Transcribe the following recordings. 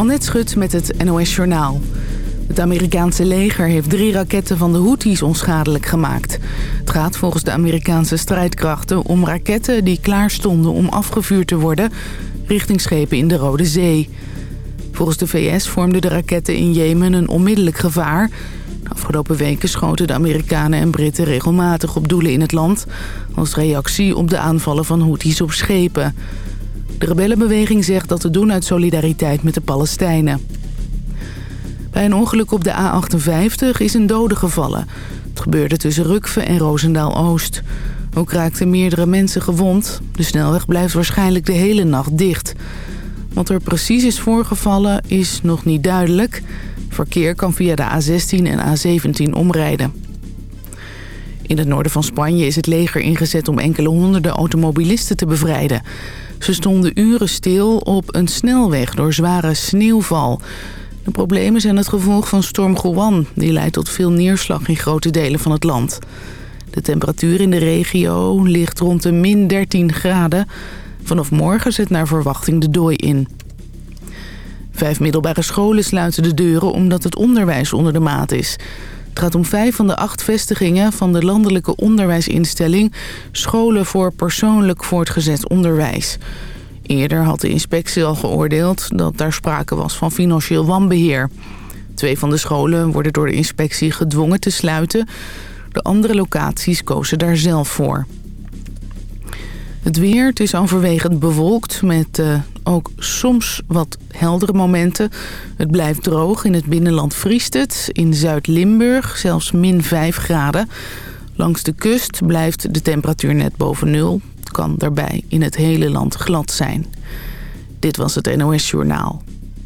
Annette Schut met het NOS Journaal. Het Amerikaanse leger heeft drie raketten van de Houthis onschadelijk gemaakt. Het gaat volgens de Amerikaanse strijdkrachten om raketten die klaar stonden om afgevuurd te worden... richting schepen in de Rode Zee. Volgens de VS vormden de raketten in Jemen een onmiddellijk gevaar. De afgelopen weken schoten de Amerikanen en Britten regelmatig op doelen in het land... als reactie op de aanvallen van Houthis op schepen... De rebellenbeweging zegt dat te doen uit solidariteit met de Palestijnen. Bij een ongeluk op de A58 is een dode gevallen. Het gebeurde tussen Rukve en Roosendaal-Oost. Ook raakten meerdere mensen gewond. De snelweg blijft waarschijnlijk de hele nacht dicht. Wat er precies is voorgevallen is nog niet duidelijk. Verkeer kan via de A16 en A17 omrijden. In het noorden van Spanje is het leger ingezet om enkele honderden automobilisten te bevrijden. Ze stonden uren stil op een snelweg door zware sneeuwval. De problemen zijn het gevolg van storm Juan. Die leidt tot veel neerslag in grote delen van het land. De temperatuur in de regio ligt rond de min 13 graden. Vanaf morgen zit naar verwachting de dooi in. Vijf middelbare scholen sluiten de deuren omdat het onderwijs onder de maat is. Gaat om vijf van de acht vestigingen van de landelijke onderwijsinstelling... Scholen voor persoonlijk voortgezet onderwijs. Eerder had de inspectie al geoordeeld dat daar sprake was van financieel wanbeheer. Twee van de scholen worden door de inspectie gedwongen te sluiten. De andere locaties kozen daar zelf voor. Het weer, het is overwegend bewolkt met uh, ook soms wat heldere momenten. Het blijft droog. In het binnenland vriest het. In Zuid-Limburg zelfs min 5 graden. Langs de kust blijft de temperatuur net boven nul. Het kan daarbij in het hele land glad zijn. Dit was het NOS Journaal.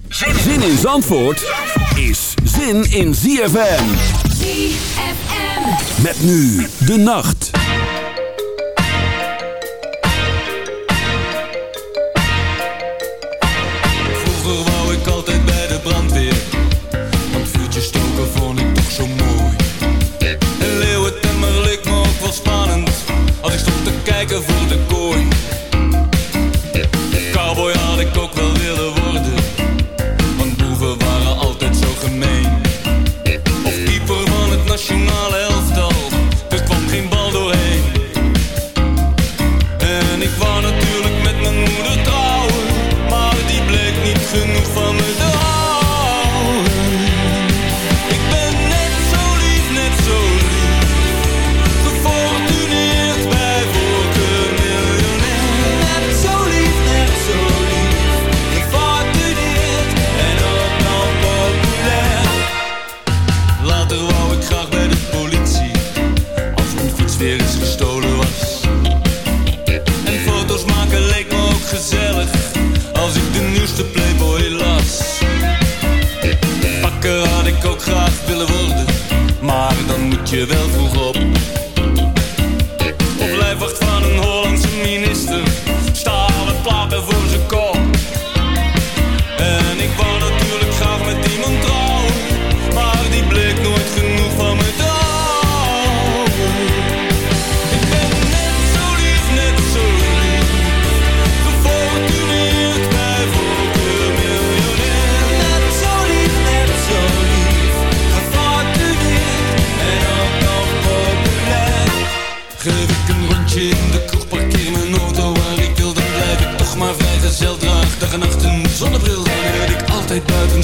Zin in Zandvoort is zin in ZFM. ZFM. Met nu de nacht.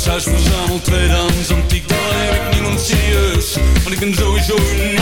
Huis verzameld, tweedehands antiek, dan heb ik niemand serieus. Want ik ben sowieso uniek.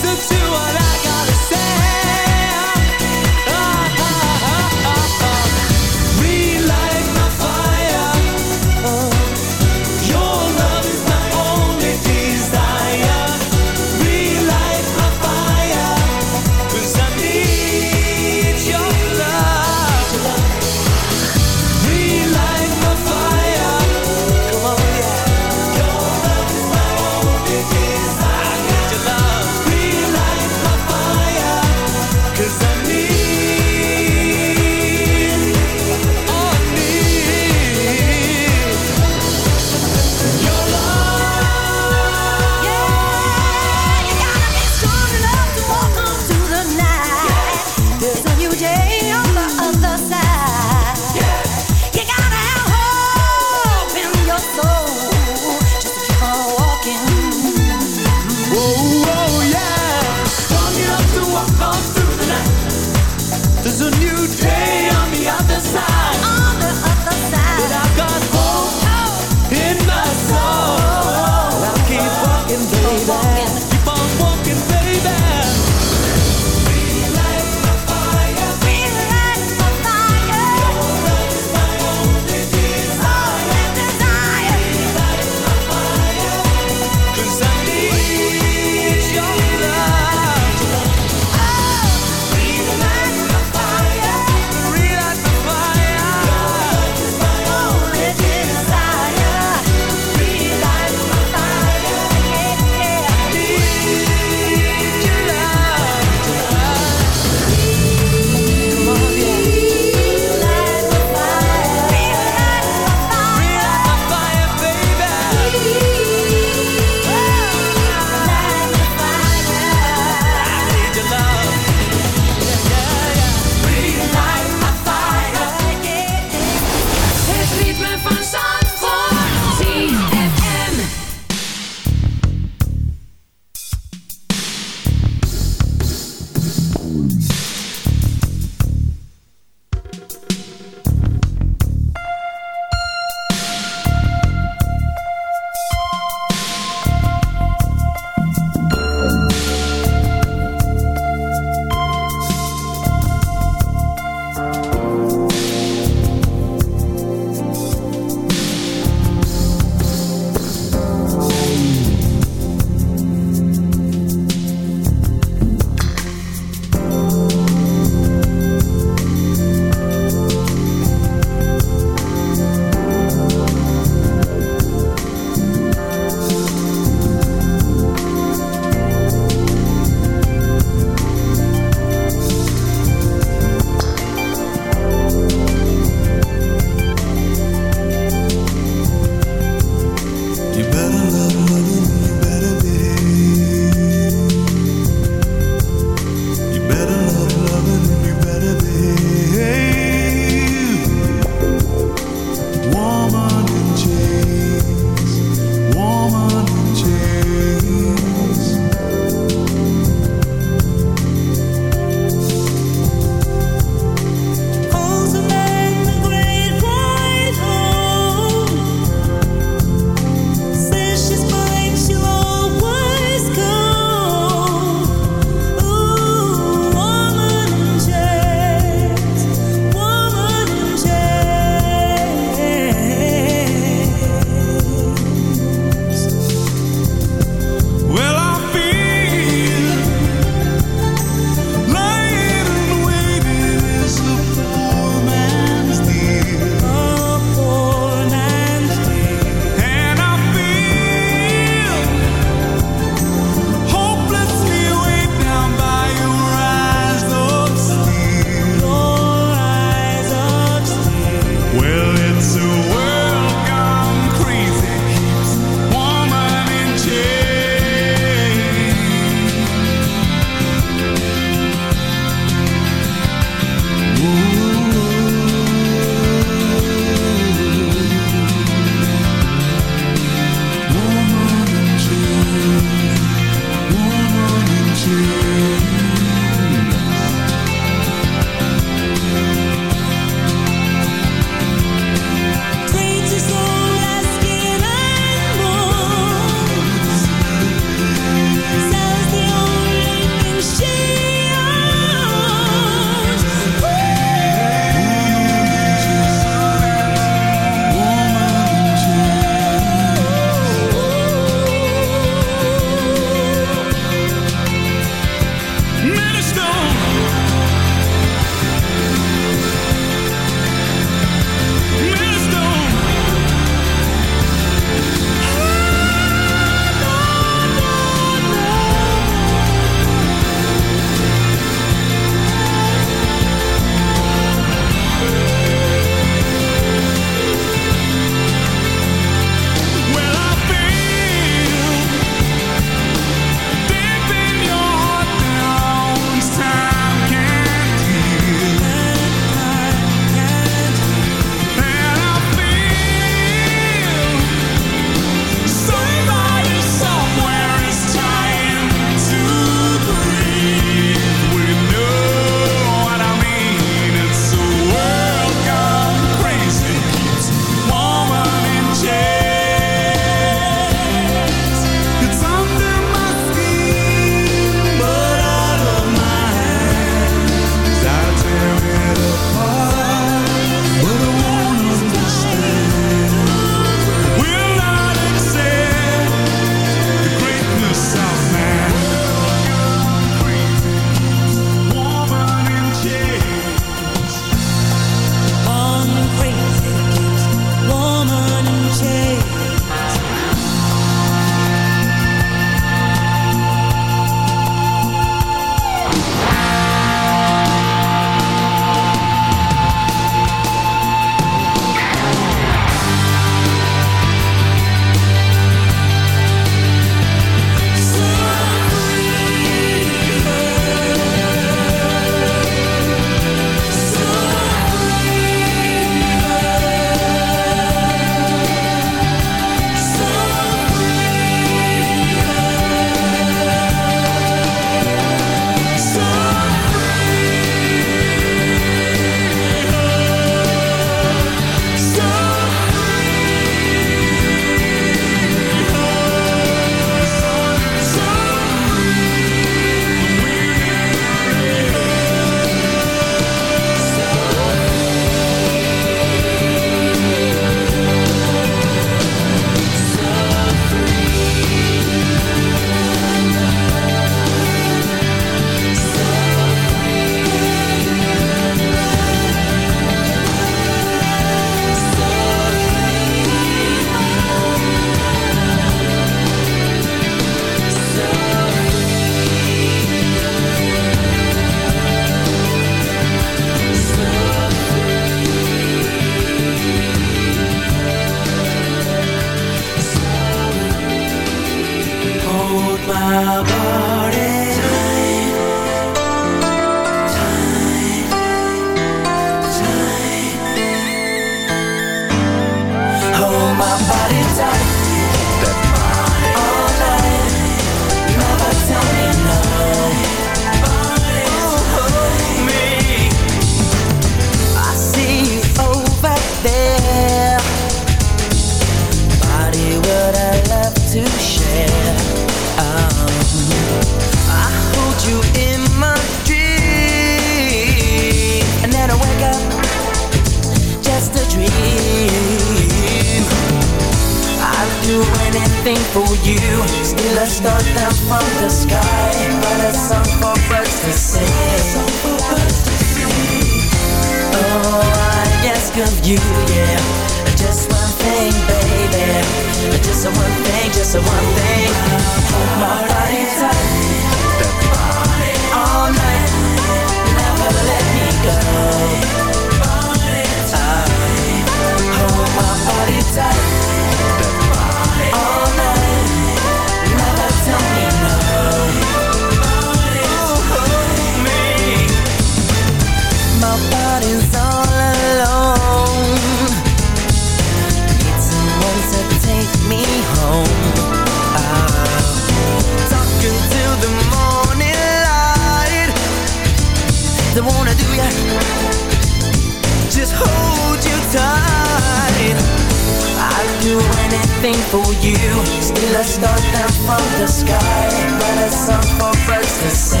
Still a star down from the sky. But a song for birds to sing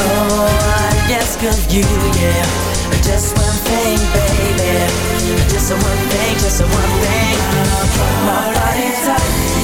Oh, I ask of you, yeah. Just one thing, baby. Just one thing, just one thing. My body tight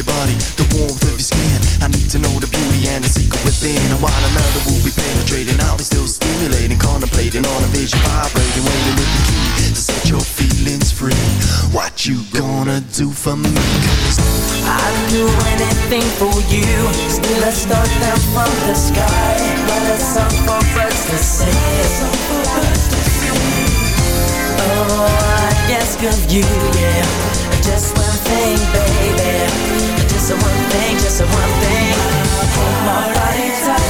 your body, the warmth of your skin. I need to know the beauty and the secret within. And while another will be penetrating I'll be still stimulating, contemplating on a vision Vibrating, waiting with the key To set your feelings free. What you gonna do for me? Cause I'd do anything for you. Still a star down from the sky. But a song for birds to sing Oh, I ask of you, yeah Just thing, baby. Just a one thing, just a one thing. Hold my body tight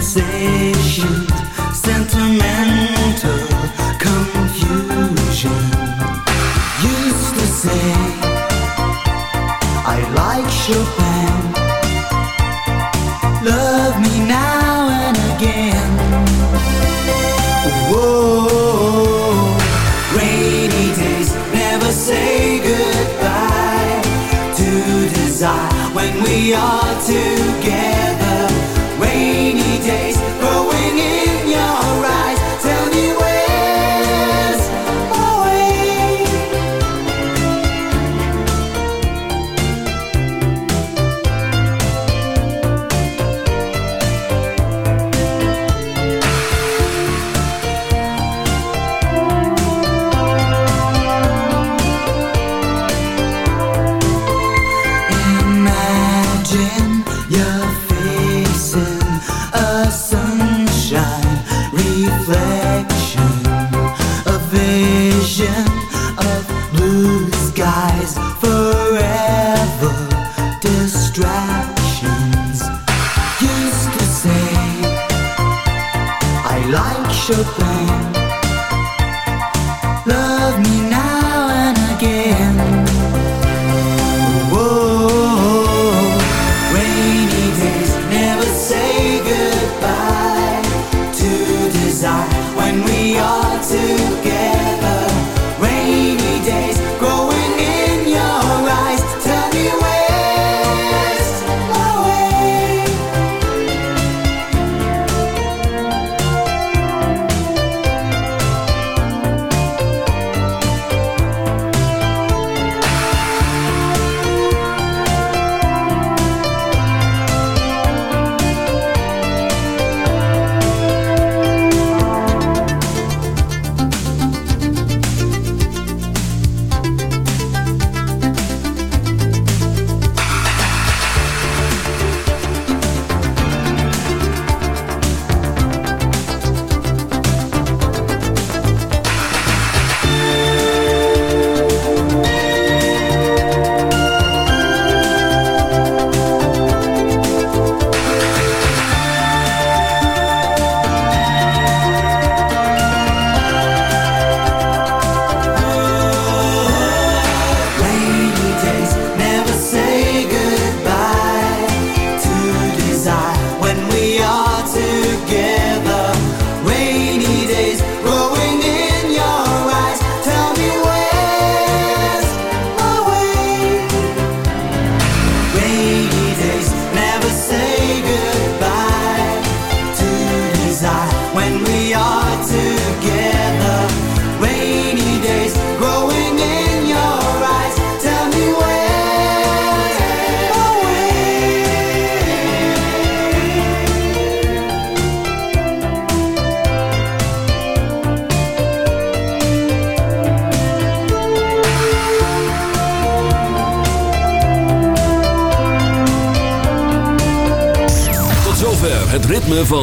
sensation, sentimental confusion. Used to say, I like Chopin. Love me now and again. Whoa, rainy days never say goodbye to desire when we are two.